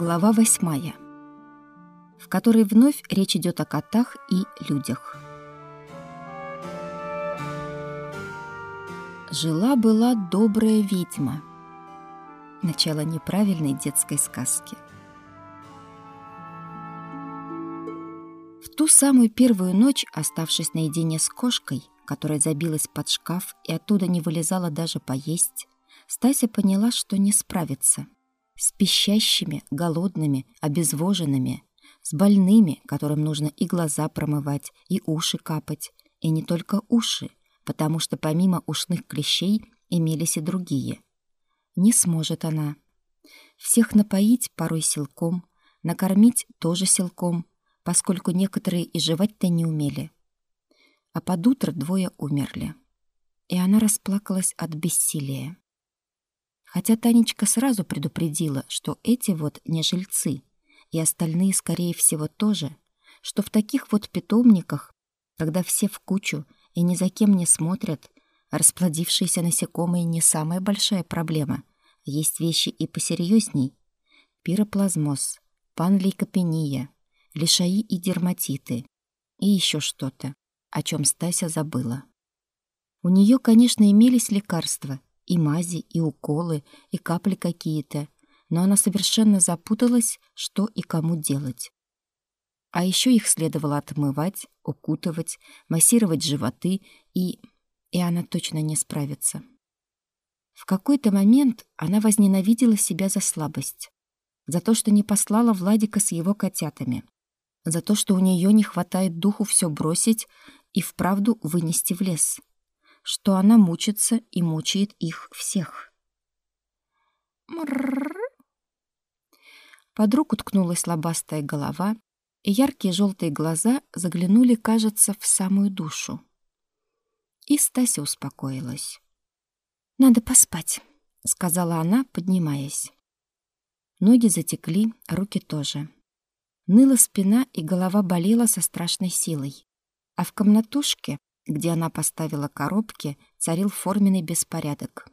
Глава восьмая, в которой вновь речь идет о котах и людях. Жила-была добрая ведьма. Начало неправильной детской сказки. В ту самую первую ночь, оставшись наедине с кошкой, которая забилась под шкаф и оттуда не вылезала даже поесть, Стася поняла, что не справится. С пищащими, голодными, обезвоженными, с больными, которым нужно и глаза промывать, и уши капать, и не только уши, потому что помимо ушных клещей имелись и другие. Не сможет она. Всех напоить порой силком, накормить тоже силком, поскольку некоторые и жевать-то не умели. А под утро двое умерли. И она расплакалась от бессилия. Хотя Танечка сразу предупредила, что эти вот не жильцы, и остальные, скорее всего, тоже, что в таких вот питомниках, когда все в кучу и ни за кем не смотрят, расплодившиеся насекомые не самая большая проблема. Есть вещи и посерьезней. Пироплазмоз, панлейкопения, лишаи и дерматиты. И еще что-то, о чем Стася забыла. У нее, конечно, имелись лекарства, и мази, и уколы, и капли какие-то, но она совершенно запуталась, что и кому делать. А еще их следовало отмывать, укутывать, массировать животы, и... и она точно не справится. В какой-то момент она возненавидела себя за слабость, за то, что не послала Владика с его котятами, за то, что у нее не хватает духу все бросить и вправду вынести в лес что она мучится и мучает их всех. Мрррр. Под руку ткнулась лобастая голова, и яркие желтые глаза заглянули, кажется, в самую душу. И Стася успокоилась. «Надо поспать», — сказала она, поднимаясь. Ноги затекли, руки тоже. Ныла спина, и голова болела со страшной силой. А в комнатушке где она поставила коробки, царил форменный беспорядок.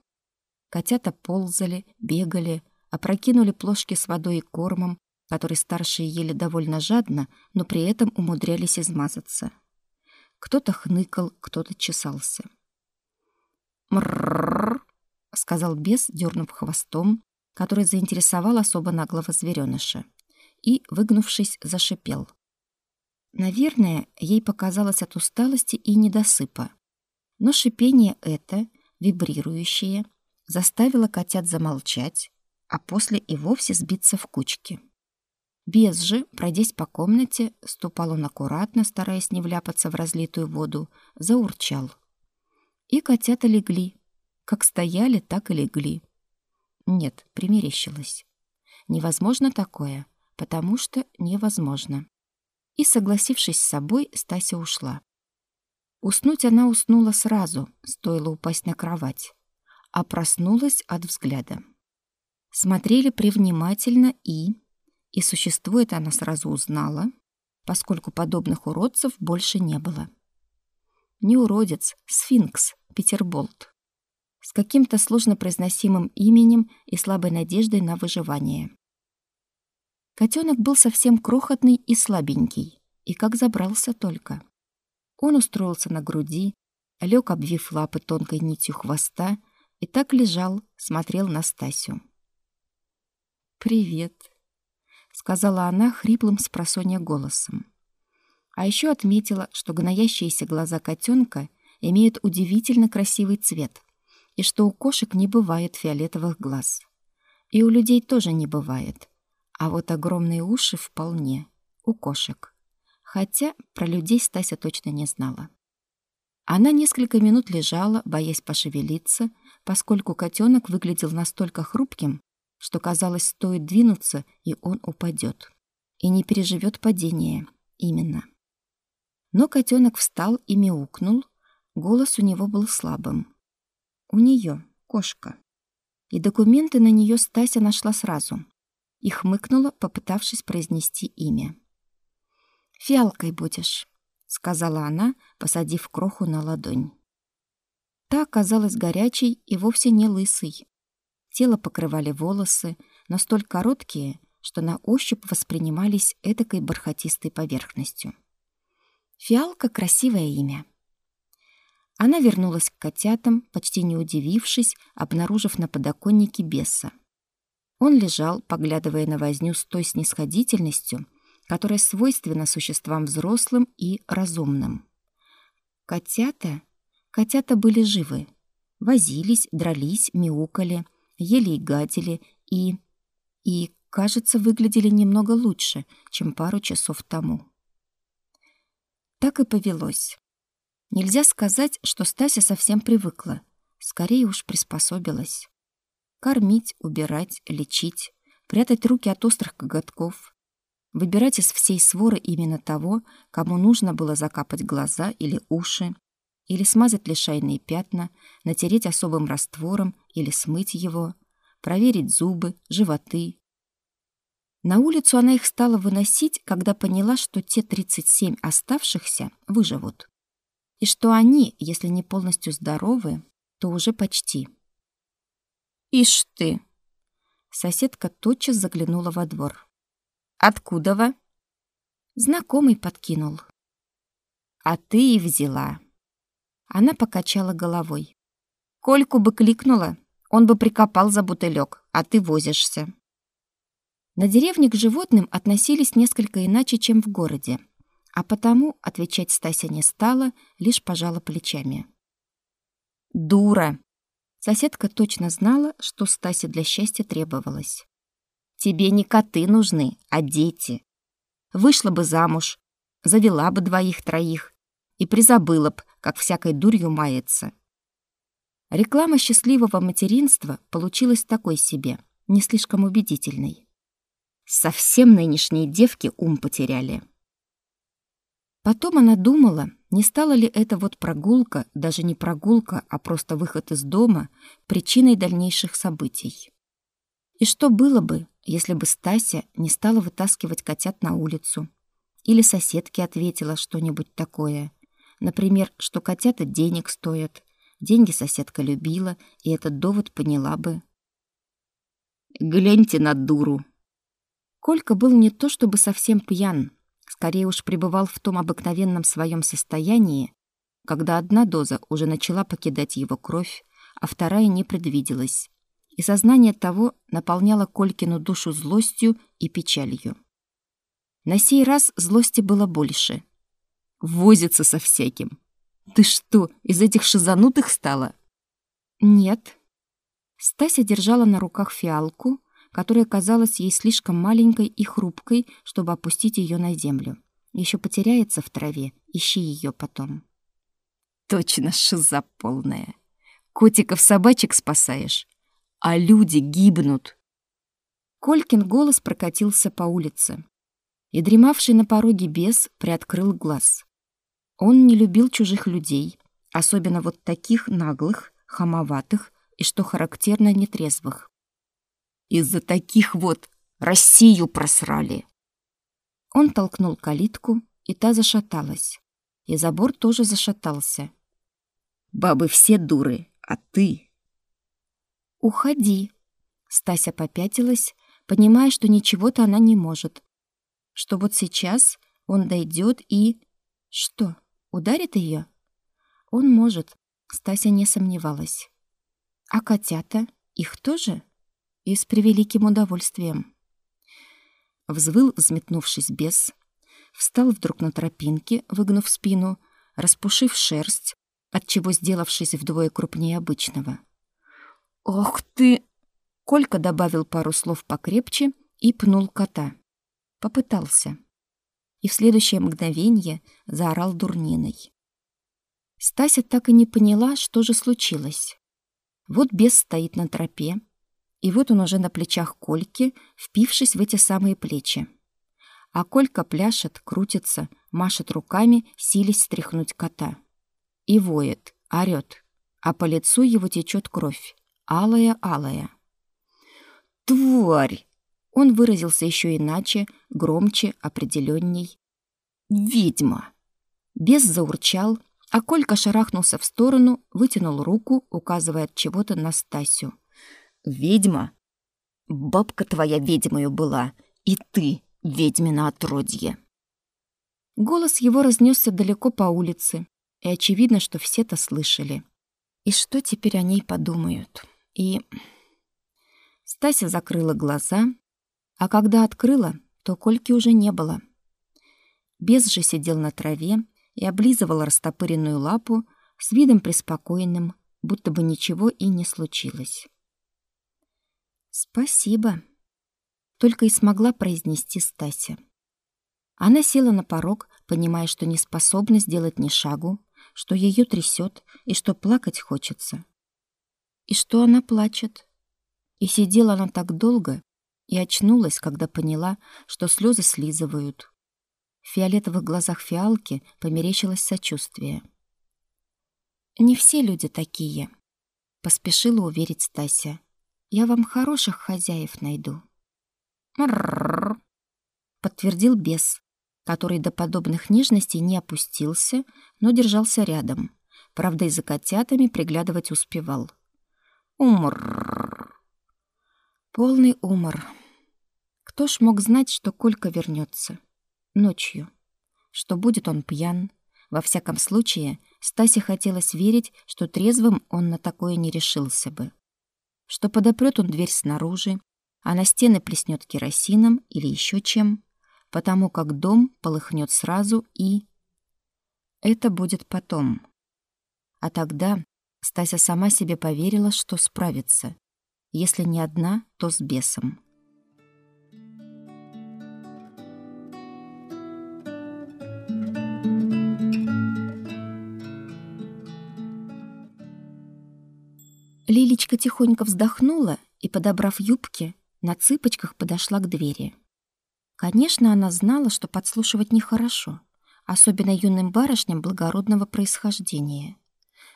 Котята ползали, бегали, опрокинули плошки с водой и кормом, который старшие ели довольно жадно, но при этом умудрялись измазаться. Кто-то хныкал, кто-то чесался. «Мррррр», — сказал бес, дернув хвостом, который заинтересовал особо наглого зверёныша, и, выгнувшись, зашипел. Наверное, ей показалось от усталости и недосыпа. Но шипение это, вибрирующее, заставило котят замолчать, а после и вовсе сбиться в кучки. Без же, пройдясь по комнате, ступал он аккуратно, стараясь не вляпаться в разлитую воду, заурчал. И котята легли. Как стояли, так и легли. Нет, примерещилось. Невозможно такое, потому что невозможно. И, согласившись с собой, Стася ушла. Уснуть она уснула сразу, стоило упасть на кровать, а проснулась от взгляда. Смотрели привнимательно и... И существует она сразу узнала, поскольку подобных уродцев больше не было. Не уродец, сфинкс, Петерболт. С каким-то сложно произносимым именем и слабой надеждой на выживание. Котенок был совсем крохотный и слабенький, и как забрался только. Он устроился на груди, лег, обвив лапы тонкой нитью хвоста, и так лежал, смотрел на Стасю. «Привет», — сказала она хриплым с голосом. А еще отметила, что гноящиеся глаза котенка имеют удивительно красивый цвет, и что у кошек не бывает фиолетовых глаз. И у людей тоже не бывает — а вот огромные уши вполне. У кошек. Хотя про людей Стася точно не знала. Она несколько минут лежала, боясь пошевелиться, поскольку котенок выглядел настолько хрупким, что казалось, стоит двинуться, и он упадет. И не переживет падение. Именно. Но котенок встал и мяукнул. Голос у него был слабым. У нее кошка. И документы на нее Стася нашла сразу и хмыкнула, попытавшись произнести имя. «Фиалкой будешь», — сказала она, посадив кроху на ладонь. Та оказалась горячей и вовсе не лысой. Тело покрывали волосы, но столь короткие, что на ощупь воспринимались этакой бархатистой поверхностью. Фиалка — красивое имя. Она вернулась к котятам, почти не удивившись, обнаружив на подоконнике беса. Он лежал, поглядывая на возню с той снисходительностью, которая свойственна существам взрослым и разумным. Котята, котята были живы. Возились, дрались, мяукали, ели и гадили, и... и, кажется, выглядели немного лучше, чем пару часов тому. Так и повелось. Нельзя сказать, что Стася совсем привыкла. Скорее уж приспособилась. Кормить, убирать, лечить, прятать руки от острых коготков, выбирать из всей своры именно того, кому нужно было закапать глаза или уши, или смазать лишайные пятна, натереть особым раствором или смыть его, проверить зубы, животы. На улицу она их стала выносить, когда поняла, что те 37 оставшихся выживут. И что они, если не полностью здоровы, то уже почти. «Ишь ты!» Соседка тотчас заглянула во двор. «Откуда вы?» Знакомый подкинул. «А ты и взяла». Она покачала головой. «Кольку бы кликнула, он бы прикопал за бутылек, а ты возишься». На деревне к животным относились несколько иначе, чем в городе, а потому отвечать Стася не стала, лишь пожала плечами. «Дура!» Соседка точно знала, что Стасе для счастья требовалось. «Тебе не коты нужны, а дети. Вышла бы замуж, завела бы двоих-троих и призабыла б, как всякой дурью мается». Реклама счастливого материнства получилась такой себе, не слишком убедительной. Совсем нынешние девки ум потеряли. Потом она думала, не стала ли эта вот прогулка, даже не прогулка, а просто выход из дома, причиной дальнейших событий. И что было бы, если бы Стася не стала вытаскивать котят на улицу? Или соседке ответила что-нибудь такое. Например, что котята денег стоят. Деньги соседка любила, и этот довод поняла бы. «Гляньте на дуру!» Колька был не то чтобы совсем пьян, скорее уж пребывал в том обыкновенном своем состоянии, когда одна доза уже начала покидать его кровь, а вторая не предвиделась. И сознание того наполняло Колькину душу злостью и печалью. На сей раз злости было больше. Возится со всяким. Ты что, из этих шизанутых стала? Нет. Стася держала на руках фиалку, которая казалась ей слишком маленькой и хрупкой, чтобы опустить ее на землю. Еще потеряется в траве, ищи ее потом. Точно шиза полная. Котиков-собачек спасаешь, а люди гибнут. Колькин голос прокатился по улице, и дремавший на пороге бес приоткрыл глаз. Он не любил чужих людей, особенно вот таких наглых, хамоватых и, что характерно, нетрезвых. Из-за таких вот Россию просрали. Он толкнул калитку, и та зашаталась. И забор тоже зашатался. Бабы все дуры, а ты... Уходи. Стася попятилась, понимая, что ничего-то она не может. Что вот сейчас он дойдет и... Что, ударит ее? Он может, Стася не сомневалась. А котята? Их тоже? И с превеликим удовольствием. Взвыл, взметнувшись бес, встал вдруг на тропинке, выгнув спину, распушив шерсть, отчего сделавшись вдвое крупнее обычного. «Ох ты!» Колька добавил пару слов покрепче и пнул кота. Попытался. И в следующее мгновение заорал дурниной. Стася так и не поняла, что же случилось. Вот бес стоит на тропе, и вот он уже на плечах Кольки, впившись в эти самые плечи. А Колька пляшет, крутится, машет руками, силясь стряхнуть кота. И воет, орёт, а по лицу его течет кровь, алая-алая. «Тварь!» Он выразился еще иначе, громче, определенней. «Ведьма!» Бес заурчал, а Колька шарахнулся в сторону, вытянул руку, указывая от чего-то на Стасю. Ведьма? Бабка твоя ведьмою была, И ты, ведьмина отродье!» Голос его разнесся далеко по улице, и очевидно, что все это слышали. И что теперь о ней подумают? И... Стася закрыла глаза, а когда открыла, то Кольки уже не было. Бес же сидел на траве и облизывал растопыренную лапу с видом преспокойным, будто бы ничего и не случилось. «Спасибо», — только и смогла произнести Стася. Она села на порог, понимая, что не способна сделать ни шагу, что ее трясет и что плакать хочется. И что она плачет. И сидела она так долго и очнулась, когда поняла, что слезы слизывают. В фиолетовых глазах фиалки померещилось сочувствие. «Не все люди такие», — поспешила уверить Стася. «Я вам хороших хозяев найду». «Мррррр», — подтвердил бес, который до подобных нежностей не опустился, но держался рядом. Правда, и за котятами приглядывать успевал. Умор. Полный умор. Кто ж мог знать, что Колька вернется Ночью. Что будет он пьян. Во всяком случае, Стасе хотелось верить, что трезвым он на такое не решился бы. Что подопрет он дверь снаружи, а на стены плеснет керосином или еще чем потому как дом полыхнет сразу и... Это будет потом. А тогда Стася сама себе поверила, что справится. Если не одна, то с бесом. Лилечка тихонько вздохнула и, подобрав юбки, на цыпочках подошла к двери. Конечно, она знала, что подслушивать нехорошо, особенно юным барышням благородного происхождения.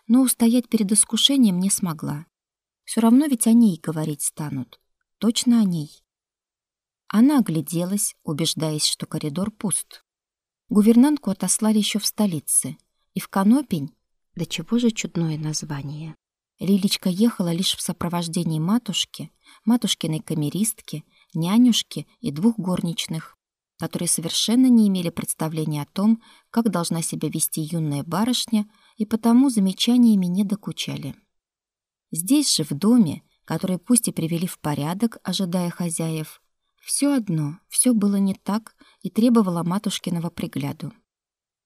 Но устоять перед искушением не смогла. Все равно ведь о ней говорить станут. Точно о ней. Она огляделась, убеждаясь, что коридор пуст. Гувернантку отослали еще в столице, и в Конопень, да чего же чудное название. Лилечка ехала лишь в сопровождении матушки, матушкиной камеристки нянюшки и двух горничных, которые совершенно не имели представления о том, как должна себя вести юная барышня, и потому замечаниями не докучали. Здесь же, в доме, который пусть и привели в порядок, ожидая хозяев, все одно, все было не так и требовало матушкиного пригляду.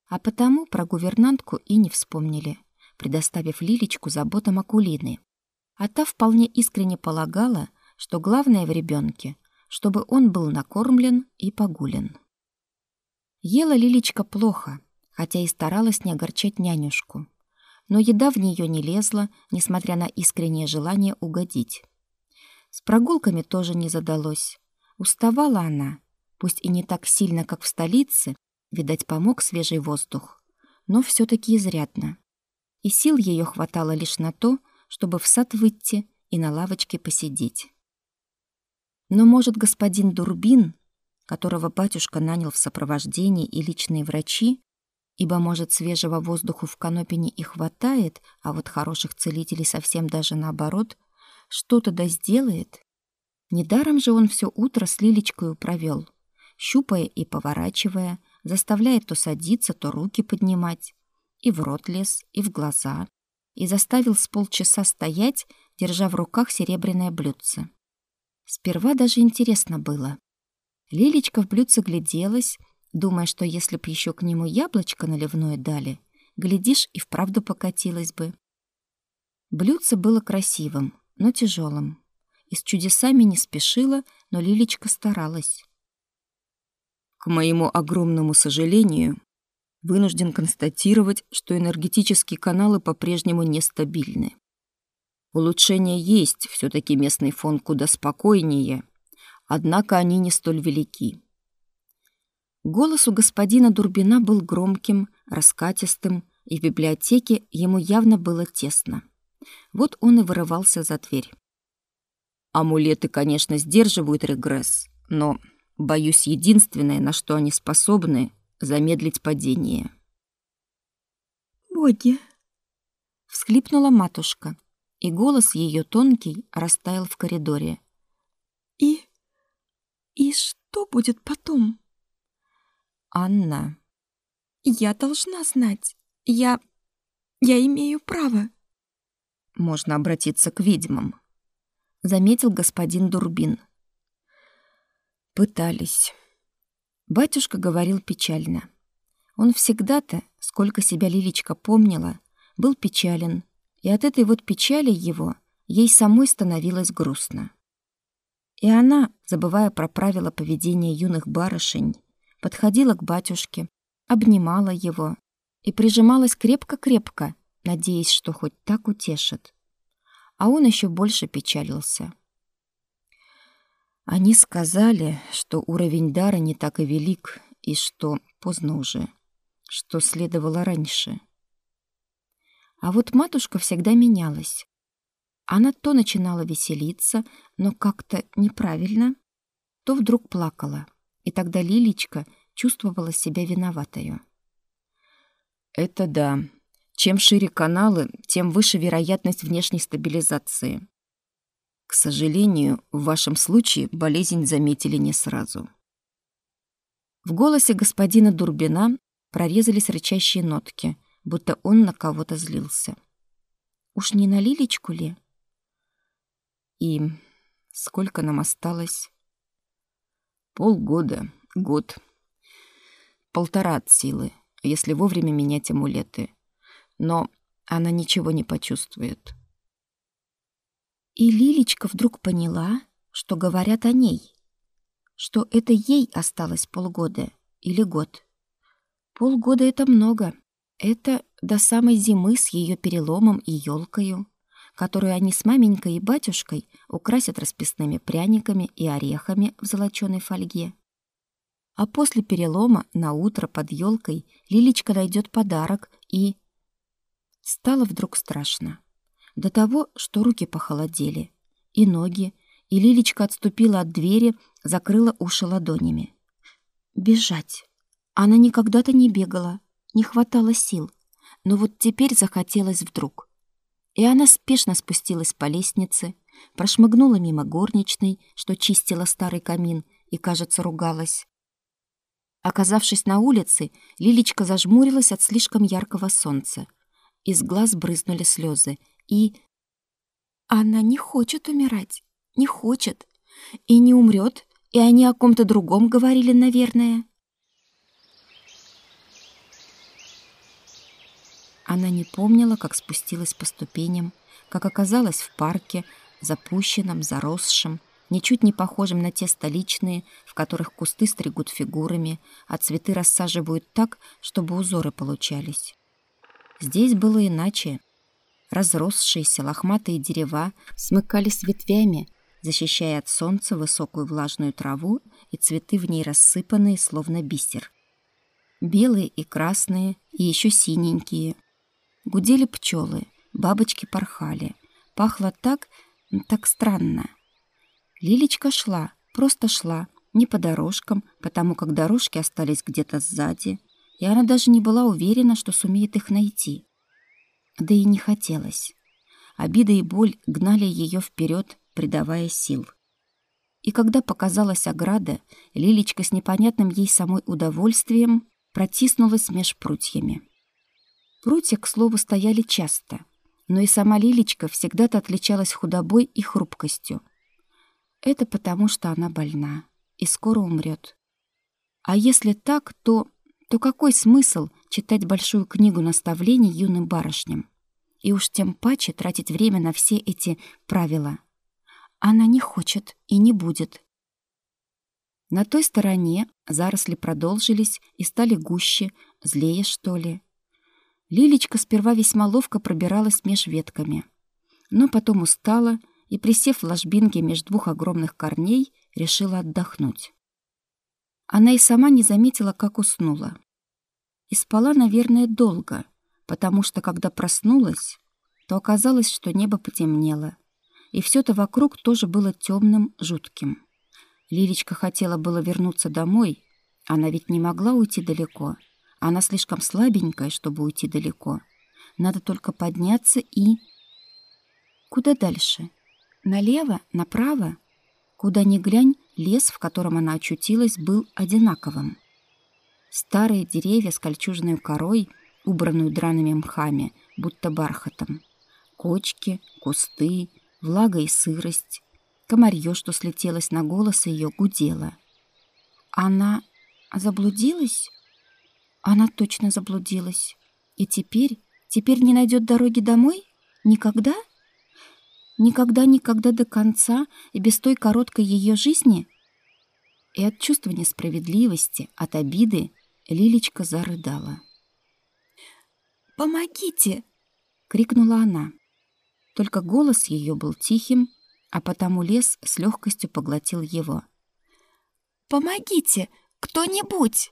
А потому про гувернантку и не вспомнили, предоставив Лилечку заботам Акулины. А та вполне искренне полагала, что главное в ребенке чтобы он был накормлен и погулен. Ела Лилечка плохо, хотя и старалась не огорчать нянюшку. Но еда в нее не лезла, несмотря на искреннее желание угодить. С прогулками тоже не задалось. Уставала она, пусть и не так сильно, как в столице, видать, помог свежий воздух, но все таки изрядно. И сил ее хватало лишь на то, чтобы в сад выйти и на лавочке посидеть. Но, может, господин Дурбин, которого батюшка нанял в сопровождении и личные врачи, ибо, может, свежего воздуха в Конопине и хватает, а вот хороших целителей совсем даже наоборот, что-то да сделает. Недаром же он все утро с Лилечкой провел, щупая и поворачивая, заставляя то садиться, то руки поднимать, и в рот лез, и в глаза, и заставил с полчаса стоять, держа в руках серебряное блюдце. Сперва даже интересно было. Лилечка в блюдце гляделась, думая, что если б еще к нему яблочко наливное дали, глядишь, и вправду покатилась бы. Блюдце было красивым, но тяжелым. И с чудесами не спешила, но Лилечка старалась. К моему огромному сожалению, вынужден констатировать, что энергетические каналы по-прежнему нестабильны. Улучшения есть, все таки местный фон куда спокойнее, однако они не столь велики. Голос у господина Дурбина был громким, раскатистым, и в библиотеке ему явно было тесно. Вот он и вырывался за дверь. Амулеты, конечно, сдерживают регресс, но, боюсь, единственное, на что они способны — замедлить падение. «Боги!» — всхлипнула матушка и голос ее тонкий растаял в коридоре. «И... и что?» будет потом? Анна. Я должна знать. Я... я имею право. Можно обратиться к ведьмам, заметил господин Дурбин. Пытались. Батюшка говорил печально. Он всегда-то, сколько себя Лиличка помнила, был печален, и от этой вот печали его ей самой становилось грустно. И она, забывая про правила поведения юных барышень, подходила к батюшке, обнимала его и прижималась крепко-крепко, надеясь, что хоть так утешит. А он еще больше печалился. Они сказали, что уровень дара не так и велик, и что поздно уже, что следовало раньше. А вот матушка всегда менялась. Она то начинала веселиться, но как-то неправильно, то вдруг плакала, и тогда Лилечка чувствовала себя виноватою. Это да. Чем шире каналы, тем выше вероятность внешней стабилизации. К сожалению, в вашем случае болезнь заметили не сразу. В голосе господина Дурбина прорезались рычащие нотки, будто он на кого-то злился. Уж не на Лилечку ли? И сколько нам осталось? Полгода, год. Полтора от силы, если вовремя менять амулеты. Но она ничего не почувствует. И Лилечка вдруг поняла, что говорят о ней, что это ей осталось полгода или год. Полгода — это много. Это до самой зимы с ее переломом и елкою, которую они с маменькой и батюшкой украсят расписными пряниками и орехами в золоченой фольге. А после перелома на утро под елкой Лилечка найдет подарок и... Стало вдруг страшно. До того, что руки похолодели, и ноги, и Лилечка отступила от двери, закрыла уши ладонями. Бежать. Она никогда-то не бегала, не хватало сил, но вот теперь захотелось вдруг. И она спешно спустилась по лестнице, прошмыгнула мимо горничной, что чистила старый камин и, кажется, ругалась. Оказавшись на улице, Лилечка зажмурилась от слишком яркого солнца. Из глаз брызнули слезы, и... Она не хочет умирать, не хочет. И не умрет, и они о ком-то другом говорили, наверное. Она не помнила, как спустилась по ступеням, как оказалась в парке, запущенном, заросшем, ничуть не похожим на те столичные, в которых кусты стригут фигурами, а цветы рассаживают так, чтобы узоры получались. Здесь было иначе. Разросшиеся лохматые дерева смыкались ветвями, защищая от солнца высокую влажную траву и цветы в ней рассыпанные, словно бисер. Белые и красные, и еще синенькие. Гудели пчелы, бабочки порхали. Пахло так, так странно. Лилечка шла, просто шла, не по дорожкам, потому как дорожки остались где-то сзади, и она даже не была уверена, что сумеет их найти. Да и не хотелось. Обида и боль гнали ее вперед, придавая сил. И когда показалась ограда, Лилечка с непонятным ей самой удовольствием протиснулась меж прутьями. Прутья, к слову, стояли часто, но и сама Лилечка всегда-то отличалась худобой и хрупкостью. Это потому, что она больна и скоро умрет. А если так, то то какой смысл читать большую книгу наставлений юным барышням? И уж тем паче тратить время на все эти правила. Она не хочет и не будет. На той стороне заросли продолжились и стали гуще, злее, что ли. Лилечка сперва весьма ловко пробиралась меж ветками, но потом устала и, присев в ложбинке меж двух огромных корней, решила отдохнуть. Она и сама не заметила, как уснула. И спала, наверное, долго, потому что, когда проснулась, то оказалось, что небо потемнело, и все то вокруг тоже было темным, жутким. Лилечка хотела было вернуться домой, она ведь не могла уйти далеко. Она слишком слабенькая, чтобы уйти далеко. Надо только подняться и... Куда дальше? Налево? Направо? Куда ни глянь, лес, в котором она очутилась, был одинаковым. Старые деревья с кольчужной корой, убранную драными мхами, будто бархатом. Кочки, кусты, влага и сырость. Комарье, что слетелось на голос, ее гудело. Она заблудилась? Она точно заблудилась. И теперь, теперь не найдет дороги домой? Никогда? Никогда-никогда до конца и без той короткой ее жизни? И от чувства несправедливости, от обиды Лилечка зарыдала. «Помогите!» — крикнула она. Только голос ее был тихим, а потому лес с легкостью поглотил его. «Помогите! Кто-нибудь!»